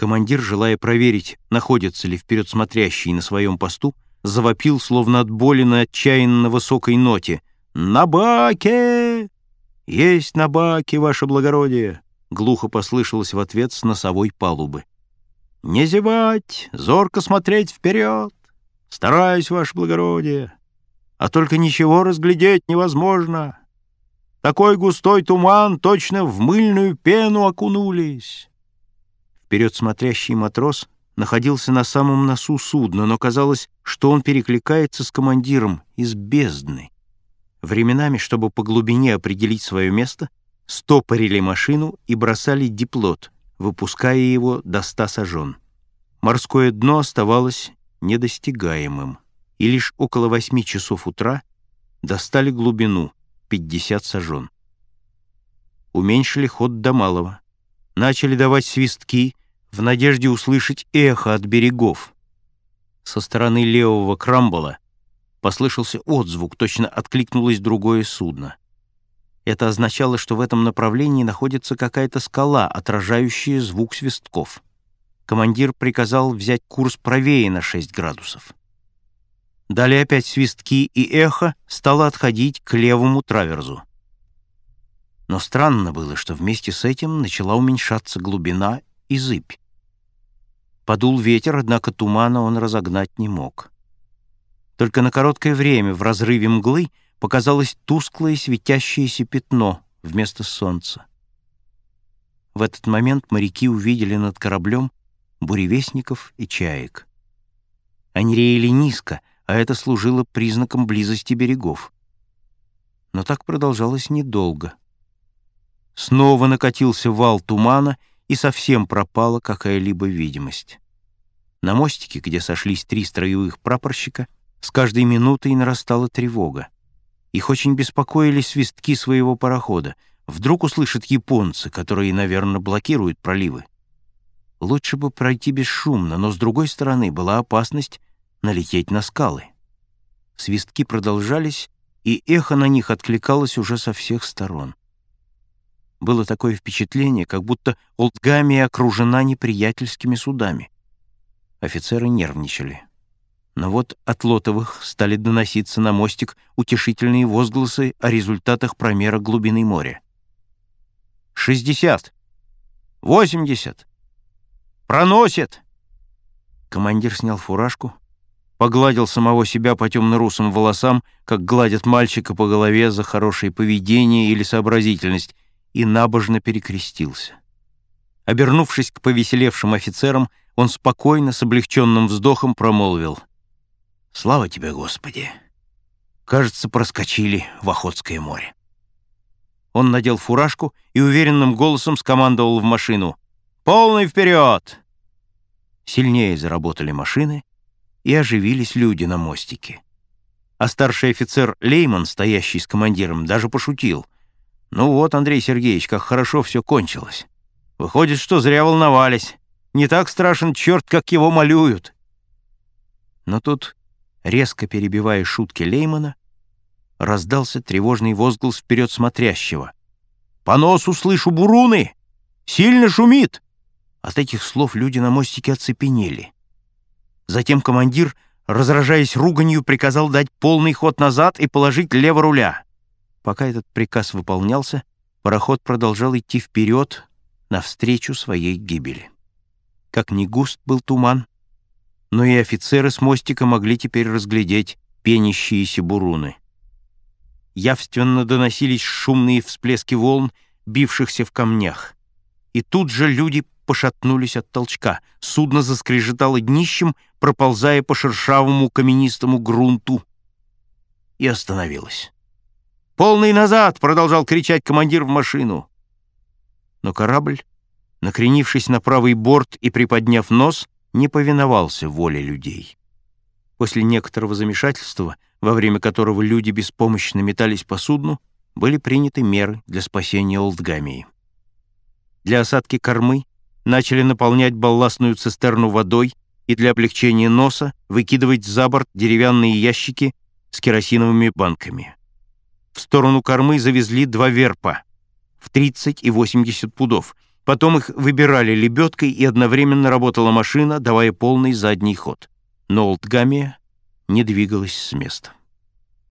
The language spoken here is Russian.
Командир, желая проверить, находится ли вперед смотрящий на своем посту, завопил, словно от боли на отчаянно высокой ноте. «На баке! Есть на баке, ваше благородие!» Глухо послышалось в ответ с носовой палубы. «Не зевать, зорко смотреть вперед! Стараюсь, ваше благородие! А только ничего разглядеть невозможно! Такой густой туман точно в мыльную пену окунулись!» Вперед смотрящий матрос находился на самом носу судна, но казалось, что он перекликается с командиром из бездны. Временами, чтобы по глубине определить свое место, стопорили машину и бросали диплот, выпуская его до ста сажен. Морское дно оставалось недостигаемым, и лишь около восьми часов утра достали глубину — 50 сажен. Уменьшили ход до малого, начали давать свистки в надежде услышать эхо от берегов. Со стороны левого крамбола послышался отзвук, точно откликнулось другое судно. Это означало, что в этом направлении находится какая-то скала, отражающая звук свистков. Командир приказал взять курс правее на 6 градусов. Далее опять свистки, и эхо стало отходить к левому траверзу. Но странно было, что вместе с этим начала уменьшаться глубина и зыбь. Подул ветер, однако тумана он разогнать не мог. Только на короткое время в разрыве мглы показалось тусклое светящееся пятно вместо солнца. В этот момент моряки увидели над кораблем буревестников и чаек. Они реяли низко, а это служило признаком близости берегов. Но так продолжалось недолго. Снова накатился вал тумана, и совсем пропала какая-либо видимость. На мостике, где сошлись три строевых прапорщика, с каждой минутой нарастала тревога. Их очень беспокоили свистки своего парохода. Вдруг услышат японцы, которые, наверное, блокируют проливы. Лучше бы пройти бесшумно, но, с другой стороны, была опасность налететь на скалы. Свистки продолжались, и эхо на них откликалось уже со всех сторон. Было такое впечатление, как будто Олдгамия окружена неприятельскими судами. Офицеры нервничали. Но вот от Лотовых стали доноситься на мостик утешительные возгласы о результатах промера глубины моря. «Шестьдесят! Восемьдесят! Проносит!» Командир снял фуражку, погладил самого себя по темно-русым волосам, как гладят мальчика по голове за хорошее поведение или сообразительность, и набожно перекрестился. Обернувшись к повеселевшим офицерам, он спокойно, с облегченным вздохом промолвил. «Слава тебе, Господи! Кажется, проскочили в Охотское море». Он надел фуражку и уверенным голосом скомандовал в машину. «Полный вперед!» Сильнее заработали машины, и оживились люди на мостике. А старший офицер Лейман, стоящий с командиром, даже пошутил. «Ну вот, Андрей Сергеевич, как хорошо все кончилось. Выходит, что зря волновались. Не так страшен черт, как его малюют». Но тут, резко перебивая шутки Леймана, раздался тревожный возглас вперед смотрящего. «По носу слышу буруны! Сильно шумит!» От этих слов люди на мостике оцепенели. Затем командир, разражаясь руганью, приказал дать полный ход назад и положить лево руля. Пока этот приказ выполнялся, пароход продолжал идти вперед навстречу своей гибели. Как ни густ был туман, но и офицеры с мостика могли теперь разглядеть пенящиеся буруны. Явственно доносились шумные всплески волн, бившихся в камнях. И тут же люди пошатнулись от толчка. Судно заскрежетало днищем, проползая по шершавому каменистому грунту, и остановилось. «Полный назад!» — продолжал кричать командир в машину. Но корабль, накренившись на правый борт и приподняв нос, не повиновался воле людей. После некоторого замешательства, во время которого люди беспомощно метались по судну, были приняты меры для спасения Олдгамии. Для осадки кормы начали наполнять балластную цистерну водой и для облегчения носа выкидывать за борт деревянные ящики с керосиновыми банками. В сторону кормы завезли два верпа в 30 и 80 пудов, Потом их выбирали лебедкой, и одновременно работала машина, давая полный задний ход. Но Олдгамия не двигалась с места.